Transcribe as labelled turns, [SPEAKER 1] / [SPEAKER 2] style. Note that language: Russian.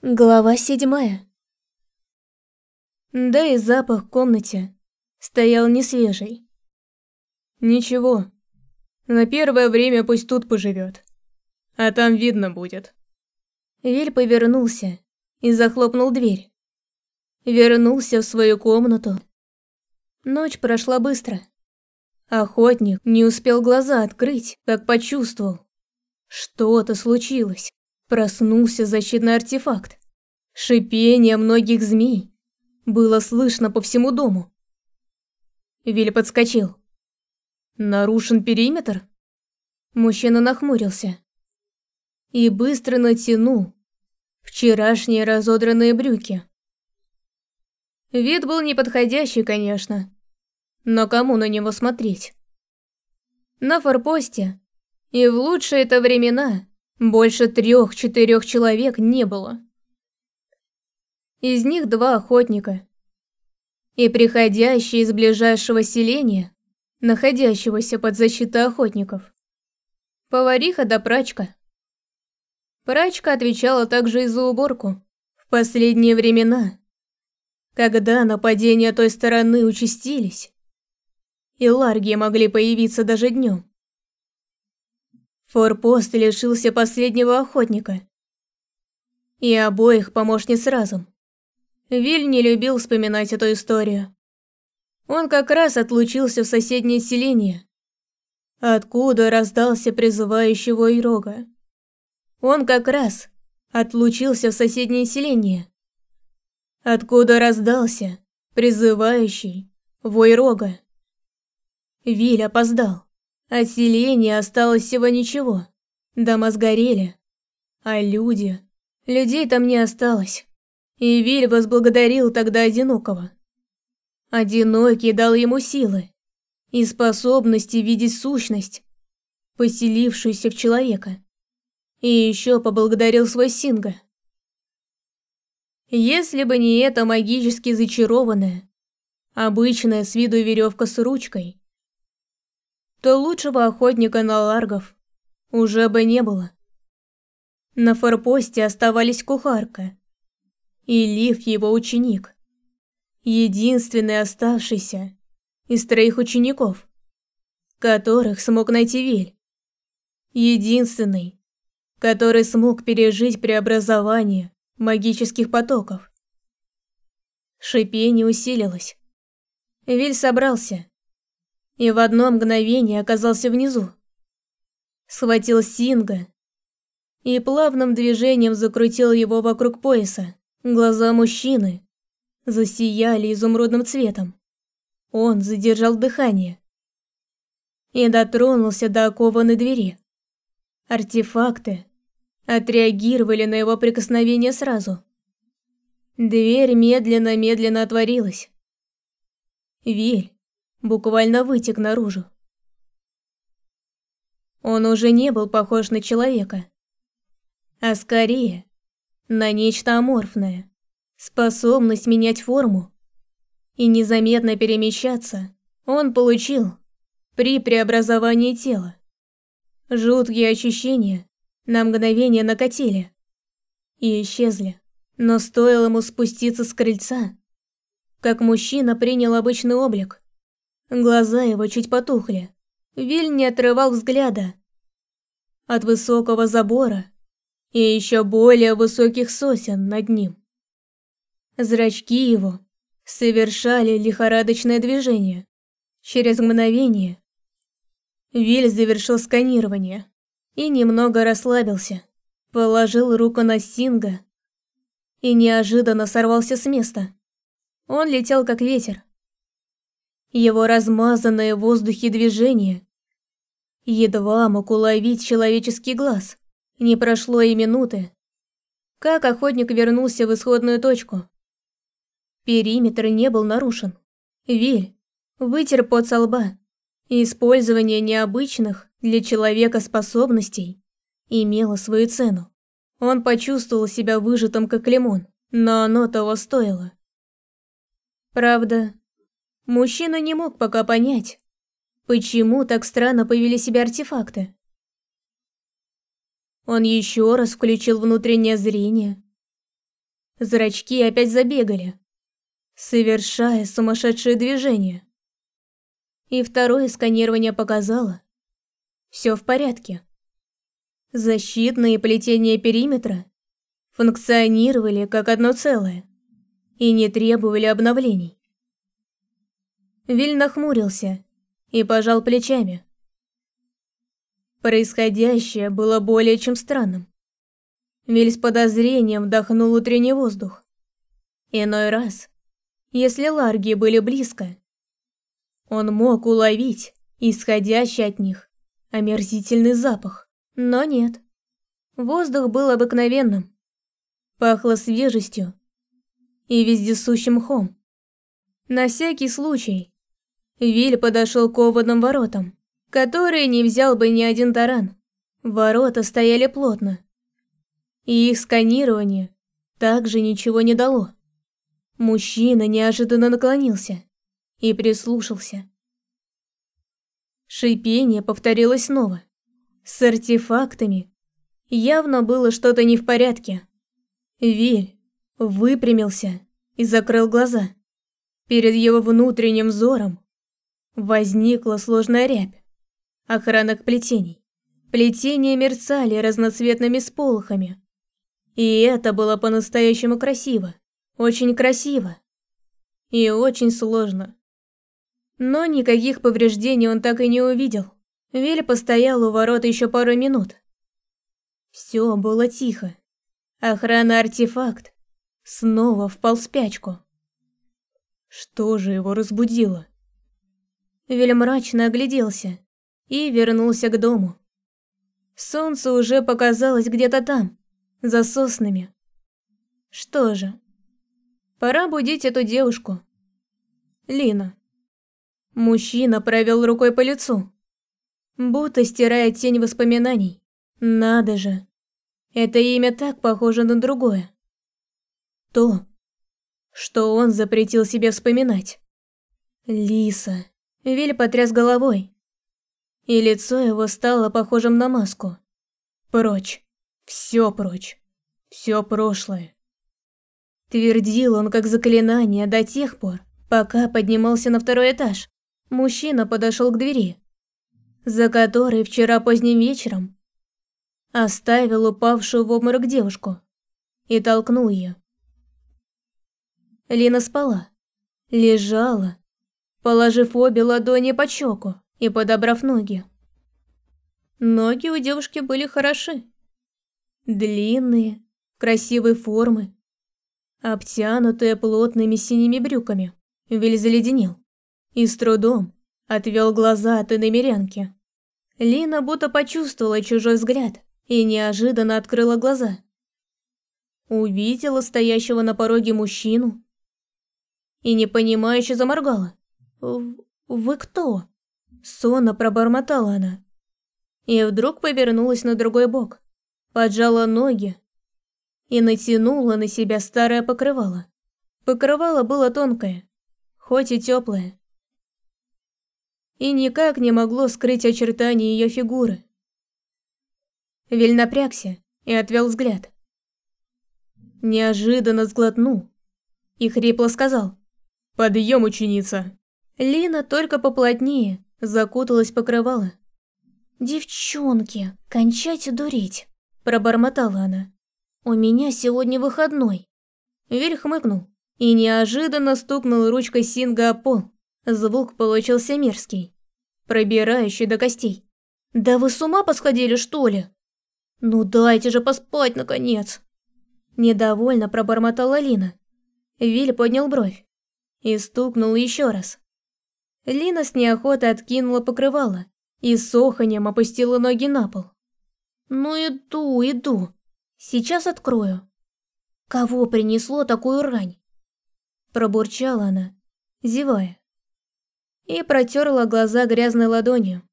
[SPEAKER 1] Глава седьмая. Да и запах в комнате стоял не свежий.
[SPEAKER 2] Ничего, на первое время пусть тут поживет, а там видно будет.
[SPEAKER 1] Виль повернулся и захлопнул дверь. Вернулся в свою комнату. Ночь прошла быстро. Охотник не успел глаза открыть, как почувствовал. Что-то случилось. Проснулся защитный артефакт. Шипение многих змей было слышно по всему дому. Вилли подскочил. Нарушен периметр? Мужчина нахмурился. И быстро натянул вчерашние разодранные брюки. Вид был неподходящий, конечно. Но кому на него смотреть? На форпосте и в лучшие это времена больше трех-четырех человек не было. Из них два охотника. И приходящие из ближайшего селения, находящегося под защитой охотников. Повариха да прачка. Прачка отвечала также и за уборку. В последние времена, когда нападения той стороны участились, и ларги могли появиться даже днем. Форпост лишился последнего охотника. И обоих помощниц разом. Виль не любил вспоминать эту историю. Он как раз отлучился в соседнее селение, откуда раздался призывающий вой рога. Он как раз отлучился в соседнее селение, откуда раздался призывающий вой рога. Виль опоздал. От селения осталось всего ничего. Дома сгорели. А люди... Людей там не осталось. И Виль возблагодарил тогда Одинокого. Одинокий дал ему силы и способности видеть сущность, поселившуюся в человека. И еще поблагодарил свой Синга. Если бы не эта магически зачарованная, обычная с виду веревка с ручкой, то лучшего охотника на ларгов уже бы не было. На форпосте оставались кухарка и Лив его ученик, единственный оставшийся из троих учеников, которых смог найти Виль. Единственный, который смог пережить преобразование магических потоков. Шипение усилилось. Виль собрался и в одно мгновение оказался внизу. Схватил Синга и плавным движением закрутил его вокруг пояса. Глаза мужчины засияли изумрудным цветом. Он задержал дыхание и дотронулся до окованной двери. Артефакты отреагировали на его прикосновение сразу. Дверь медленно-медленно отворилась. Виль буквально вытек наружу. Он уже не был похож на человека, а скорее на нечто аморфное, способность менять форму и незаметно перемещаться он получил при преобразовании тела. Жуткие ощущения на мгновение накатили и исчезли, но стоило ему спуститься с крыльца, как мужчина принял обычный облик. Глаза его чуть потухли. Виль не отрывал взгляда от высокого забора и еще более высоких сосен над ним. Зрачки его совершали лихорадочное движение. Через мгновение Виль завершил сканирование и немного расслабился, положил руку на Синга и неожиданно сорвался с места. Он летел как ветер, его размазанное в воздухе движение. Едва мог уловить человеческий глаз. Не прошло и минуты, как охотник вернулся в исходную точку. Периметр не был нарушен. Виль вытер пот со лба. Использование необычных для человека способностей имело свою цену. Он почувствовал себя выжатым как лимон, но оно того стоило. Правда, Мужчина не мог пока понять, почему так странно повели себя артефакты. Он еще раз включил внутреннее зрение Зрачки опять забегали, совершая сумасшедшие движения. И второе сканирование показало. Все в порядке. Защитные плетения периметра функционировали как одно целое и не требовали обновлений. Виль нахмурился и пожал плечами. Происходящее было более чем странным. Виль с подозрением вдохнул утренний воздух. Иной раз, если ларги были близко, он мог уловить исходящий от них омерзительный запах. Но нет. Воздух был обыкновенным. Пахло свежестью и вездесущим мхом. На всякий случай, Виль подошел к кованым воротам которые не взял бы ни один таран. Ворота стояли плотно. И их сканирование также ничего не дало. Мужчина неожиданно наклонился и прислушался. Шипение повторилось снова. С артефактами явно было что-то не в порядке. Виль выпрямился и закрыл глаза. Перед его внутренним взором возникла сложная рябь охранок плетений. Плетения мерцали разноцветными сполохами. И это было по-настоящему красиво. Очень красиво. И очень сложно. Но никаких повреждений он так и не увидел. Вель постоял у ворот еще пару минут. Все было тихо. Охрана-артефакт снова впал в спячку. Что же его разбудило? Вель мрачно огляделся и вернулся к дому. Солнце уже показалось где-то там, за соснами. Что же, пора будить эту девушку. Лина. Мужчина провел рукой по лицу, будто стирая тень воспоминаний. Надо же, это имя так похоже на другое. То, что он запретил себе вспоминать. Лиса. Виль потряс головой, и лицо его стало похожим на маску. Прочь. Все прочь. Все прошлое. Твердил он как заклинание до тех пор, пока поднимался на второй этаж. Мужчина подошел к двери, за которой вчера поздним вечером оставил упавшую в обморок девушку и толкнул ее. Лина спала, лежала, положив обе ладони под щеку и подобрав ноги. Ноги у девушки были хороши. Длинные, красивой формы, обтянутые плотными синими брюками. Виль заледенел и с трудом отвел глаза от иномерянки. Лина будто почувствовала чужой взгляд и неожиданно открыла глаза. Увидела стоящего на пороге мужчину и непонимающе заморгала. «Вы кто?» Сонно пробормотала она. И вдруг повернулась на другой бок, поджала ноги и натянула на себя старое покрывало. Покрывало было тонкое, хоть и теплое. И никак не могло скрыть очертания ее фигуры. Виль напрягся и отвел взгляд. Неожиданно сглотнул и хрипло сказал «Подъем, ученица!» Лина только поплотнее закуталась покрывало. «Девчонки, кончайте дуреть», – пробормотала она. «У меня сегодня выходной». Виль хмыкнул и неожиданно стукнул ручкой Синга о пол. Звук получился мерзкий, пробирающий до костей. «Да вы с ума посходили, что ли?» «Ну дайте же поспать, наконец!» Недовольно пробормотала Лина. Виль поднял бровь и стукнул еще раз. Лина с неохотой откинула покрывало и с оханьем опустила ноги на пол. «Ну иду, иду. Сейчас открою». «Кого принесло такую рань?» Пробурчала она, зевая. И протерла глаза грязной ладонью.